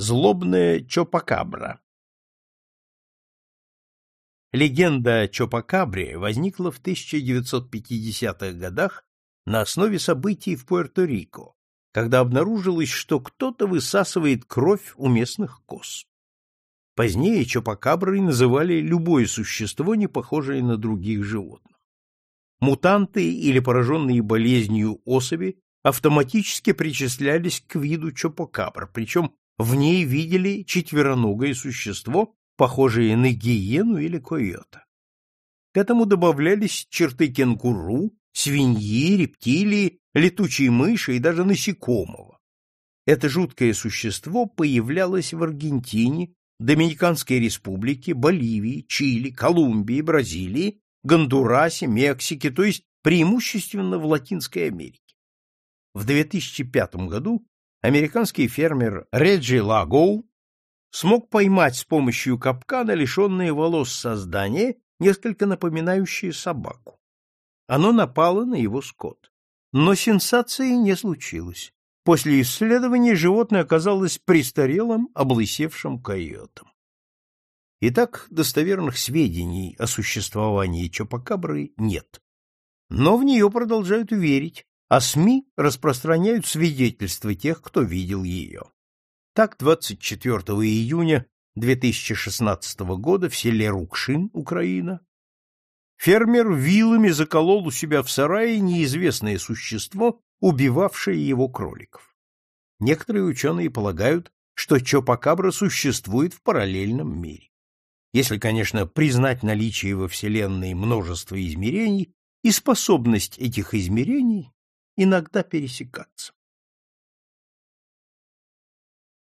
Злобная Чопакабра Легенда о Чопакабре возникла в 1950-х годах на основе событий в Пуэрто-Рико, когда обнаружилось, что кто-то высасывает кровь у местных коз. Позднее Чопакаброй называли любое существо, не похожее на других животных. Мутанты или пораженные болезнью особи автоматически причислялись к виду Чопакабр, причем в ней видели четвероногое существо, похожее на гиену или койота. К этому добавлялись черты кенгуру, свиньи, рептилии, летучей мыши и даже насекомого. Это жуткое существо появлялось в Аргентине, Доминиканской республике, Боливии, Чили, Колумбии, Бразилии, Гондурасе, Мексике, то есть преимущественно в Латинской Америке. В 2005 году американский фермер Реджи Лагоу смог поймать с помощью капкана лишенное волос создание, несколько напоминающее собаку. Оно напало на его скот. Но сенсации не случилось. После исследования животное оказалось престарелым, облысевшим койотом. Итак, достоверных сведений о существовании Чопакабры нет. Но в нее продолжают верить, а СМИ распространяют свидетельства тех, кто видел ее. Так, 24 июня 2016 года в селе Рукшин, Украина, фермер вилами заколол у себя в сарае неизвестное существо, убивавшее его кроликов. Некоторые ученые полагают, что Чопакабра существует в параллельном мире. Если, конечно, признать наличие во Вселенной множества измерений и способность этих измерений иногда пересекаться.